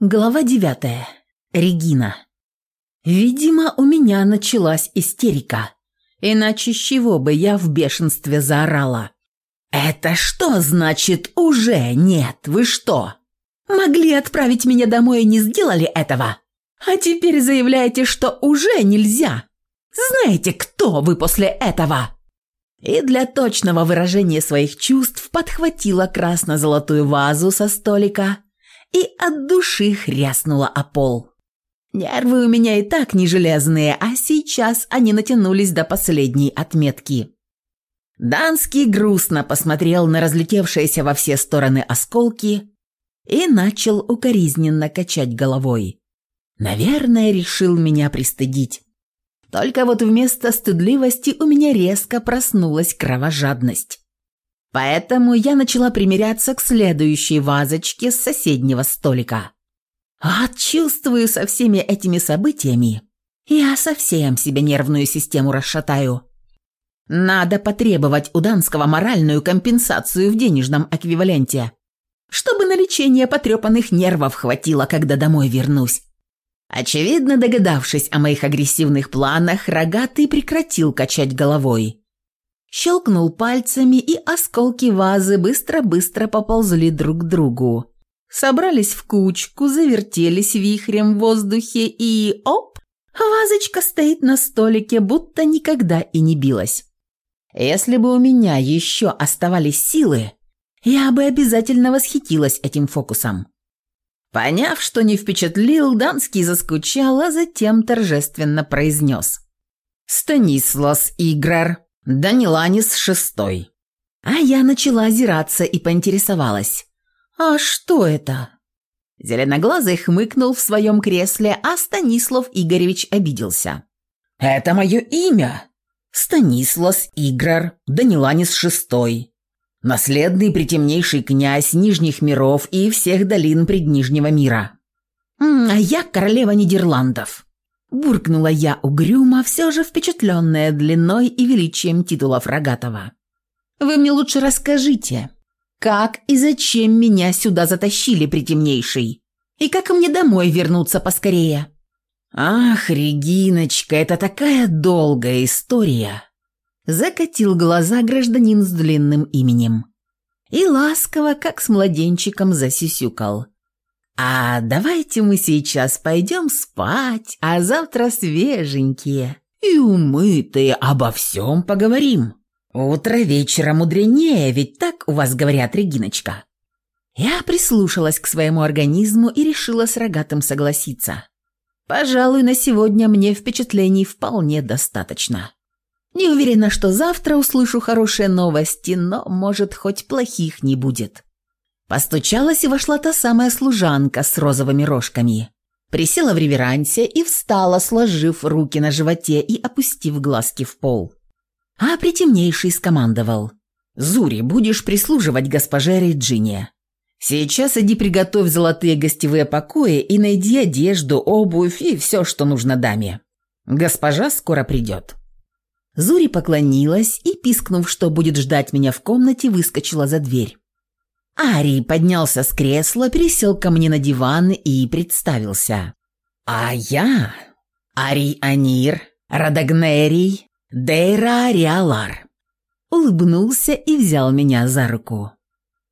Глава девятая. Регина. Видимо, у меня началась истерика. Иначе с чего бы я в бешенстве заорала? «Это что значит уже нет? Вы что? Могли отправить меня домой и не сделали этого? А теперь заявляете, что уже нельзя? Знаете, кто вы после этого?» И для точного выражения своих чувств подхватила красно-золотую вазу со столика – и от души хряснула о пол. Нервы у меня и так не железные, а сейчас они натянулись до последней отметки. Данский грустно посмотрел на разлетевшиеся во все стороны осколки и начал укоризненно качать головой. Наверное, решил меня пристыдить. Только вот вместо стыдливости у меня резко проснулась кровожадность. Поэтому я начала примиряться к следующей вазочке с соседнего столика. А со всеми этими событиями, я совсем себе нервную систему расшатаю. Надо потребовать у Данского моральную компенсацию в денежном эквиваленте, чтобы на лечение потрепанных нервов хватило, когда домой вернусь. Очевидно, догадавшись о моих агрессивных планах, рогатый прекратил качать головой щелкнул пальцами, и осколки вазы быстро-быстро поползли друг к другу. Собрались в кучку, завертелись вихрем в воздухе и... оп! Вазочка стоит на столике, будто никогда и не билась. Если бы у меня еще оставались силы, я бы обязательно восхитилась этим фокусом. Поняв, что не впечатлил, Данский заскучал, а затем торжественно произнес. «Станислас Играр, Даниланис шестой». А я начала озираться и поинтересовалась. «А что это?» Зеленоглазый хмыкнул в своем кресле, а Станислав Игоревич обиделся. «Это мое имя!» «Станислас Играр Даниланис шестой. Наследный притемнейший князь Нижних миров и всех долин преднижнего мира. А я королева Нидерландов. Буркнула я угрюмо, все же впечатленная длиной и величием титулов Рогатова. «Вы мне лучше расскажите, как и зачем меня сюда затащили, притемнейший? И как мне домой вернуться поскорее?» «Ах, Региночка, это такая долгая история!» Закатил глаза гражданин с длинным именем. И ласково, как с младенчиком, засисюкал – «А давайте мы сейчас пойдем спать, а завтра свеженькие и умытые обо всем поговорим. Утро вечера мудренее, ведь так у вас говорят, Региночка». Я прислушалась к своему организму и решила с рогатым согласиться. Пожалуй, на сегодня мне впечатлений вполне достаточно. Не уверена, что завтра услышу хорошие новости, но, может, хоть плохих не будет. Постучалась и вошла та самая служанка с розовыми рожками. Присела в реверансе и встала, сложив руки на животе и опустив глазки в пол. А притемнейший скомандовал. «Зури, будешь прислуживать госпоже Реджине. Сейчас иди приготовь золотые гостевые покои и найди одежду, обувь и все, что нужно даме. Госпожа скоро придет». Зури поклонилась и, пискнув, что будет ждать меня в комнате, выскочила за дверь. Арий поднялся с кресла, пересел ко мне на диван и представился. «А я Арий Анир, Радагнерий, Дейра Ариалар». Улыбнулся и взял меня за руку.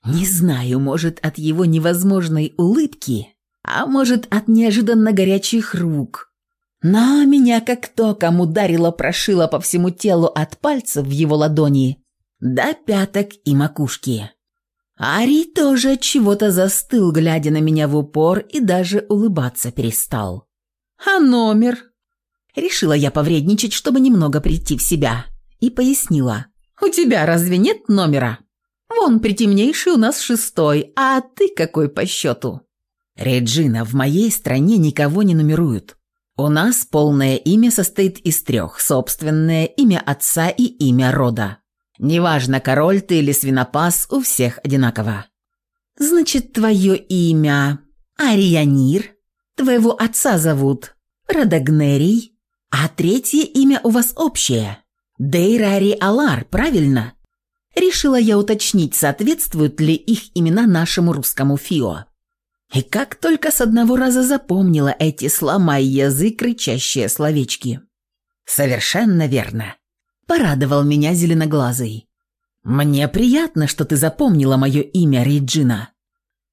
Не знаю, может, от его невозможной улыбки, а может, от неожиданно горячих рук. Но меня как током ударило, прошило по всему телу от пальцев в его ладони до пяток и макушки. Ари тоже чего-то застыл, глядя на меня в упор, и даже улыбаться перестал. «А номер?» Решила я повредничать, чтобы немного прийти в себя, и пояснила. «У тебя разве нет номера? Вон притемнейший у нас шестой, а ты какой по счету?» «Реджина, в моей стране никого не нумеруют. У нас полное имя состоит из трех – собственное, имя отца и имя рода. Неважно, король ты или свинопас, у всех одинаково. Значит, твое имя Арианир, твоего отца зовут Радагнерий, а третье имя у вас общее. Дейрари Алар, правильно? Решила я уточнить, соответствуют ли их имена нашему русскому Фио. И как только с одного раза запомнила эти сломай язык кричащие словечки. Совершенно верно порадовал меня зеленоглазый. «Мне приятно, что ты запомнила мое имя, Риджина.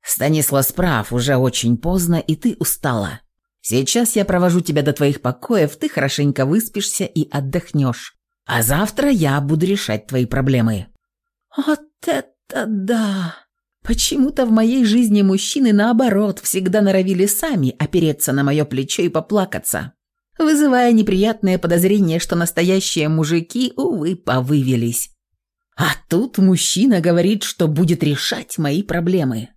Станислав справ, уже очень поздно, и ты устала. Сейчас я провожу тебя до твоих покоев, ты хорошенько выспишься и отдохнешь. А завтра я буду решать твои проблемы». «Вот это да!» Почему-то в моей жизни мужчины, наоборот, всегда норовили сами опереться на мое плечо и поплакаться вызывая неприятное подозрение, что настоящие мужики, увы, повывелись. А тут мужчина говорит, что будет решать мои проблемы.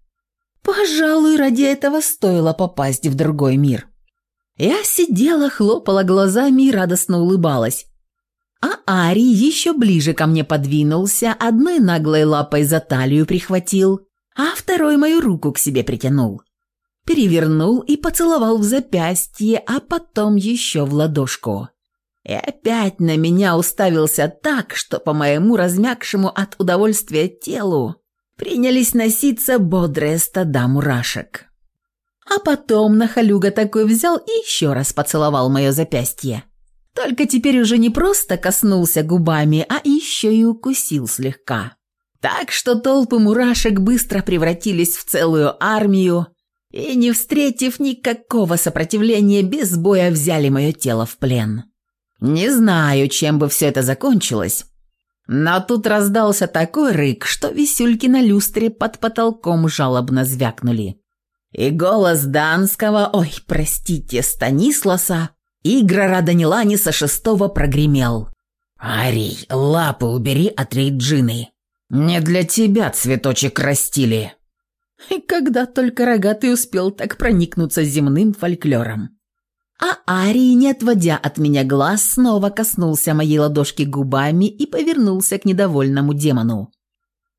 Пожалуй, ради этого стоило попасть в другой мир. Я сидела, хлопала глазами и радостно улыбалась. А Ари еще ближе ко мне подвинулся, одной наглой лапой за талию прихватил, а второй мою руку к себе притянул перевернул и поцеловал в запястье, а потом еще в ладошку. И опять на меня уставился так, что по моему размякшему от удовольствия телу принялись носиться бодрые стада мурашек. А потом нахалюга такой взял и еще раз поцеловал мое запястье. Только теперь уже не просто коснулся губами, а еще и укусил слегка. Так что толпы мурашек быстро превратились в целую армию, и, не встретив никакого сопротивления, без боя взяли мое тело в плен. Не знаю, чем бы все это закончилось, но тут раздался такой рык, что висюльки на люстре под потолком жалобно звякнули. И голос Данского, ой, простите, Станисласа, Игрора Даниланиса шестого прогремел. «Арий, лапы убери от Рейджины! Не для тебя цветочек растили!» Когда только рогатый успел так проникнуться земным фольклором. А Арий, не отводя от меня глаз, снова коснулся моей ладошки губами и повернулся к недовольному демону.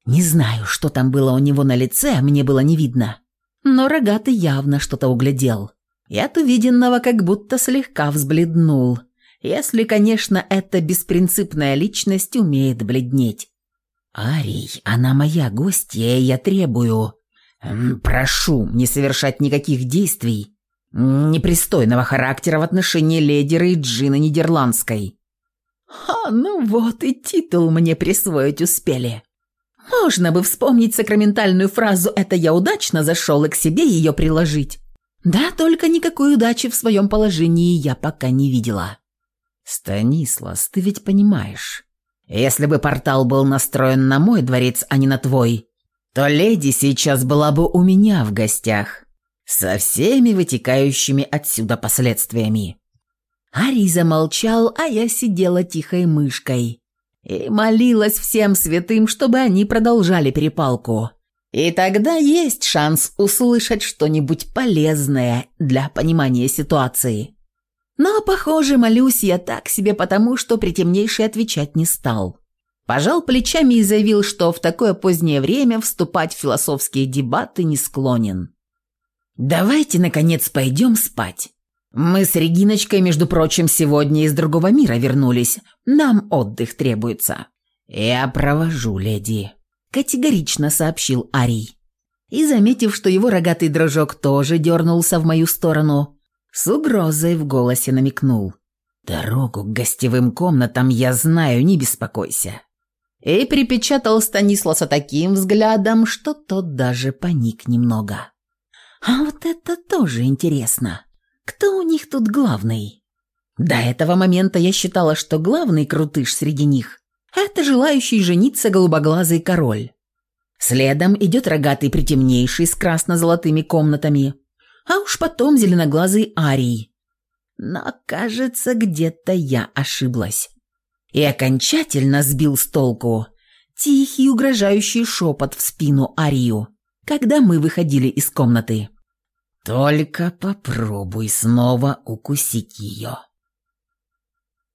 Не знаю, что там было у него на лице, мне было не видно. Но рогатый явно что-то углядел. И от увиденного как будто слегка взбледнул. Если, конечно, эта беспринципная личность умеет бледнеть. «Арий, она моя гостья, я требую...» Эм, «Прошу не совершать никаких действий непристойного характера в отношении леди Рейджины Нидерландской». «А, ну вот и титул мне присвоить успели. Можно бы вспомнить сакраментальную фразу «это я удачно зашел» и к себе ее приложить. Да, только никакой удачи в своем положении я пока не видела». «Станислас, ты ведь понимаешь, если бы портал был настроен на мой дворец, а не на твой, то леди сейчас была бы у меня в гостях, со всеми вытекающими отсюда последствиями. Ари замолчал, а я сидела тихой мышкой и молилась всем святым, чтобы они продолжали перепалку. И тогда есть шанс услышать что-нибудь полезное для понимания ситуации. Но, похоже, молюсь я так себе потому, что притемнейший отвечать не стал. Пожал плечами и заявил, что в такое позднее время вступать в философские дебаты не склонен. «Давайте, наконец, пойдем спать. Мы с Региночкой, между прочим, сегодня из другого мира вернулись. Нам отдых требуется». «Я провожу, леди», – категорично сообщил Арий. И, заметив, что его рогатый дружок тоже дернулся в мою сторону, с угрозой в голосе намекнул. «Дорогу к гостевым комнатам я знаю, не беспокойся и припечатал Станисласа таким взглядом, что тот даже паник немного. «А вот это тоже интересно. Кто у них тут главный?» До этого момента я считала, что главный крутыш среди них – это желающий жениться голубоглазый король. Следом идет рогатый притемнейший с красно-золотыми комнатами, а уж потом зеленоглазый арий. Но, кажется, где-то я ошиблась и окончательно сбил с толку тихий угрожающий шепот в спину Арию, когда мы выходили из комнаты. «Только попробуй снова укусить ее».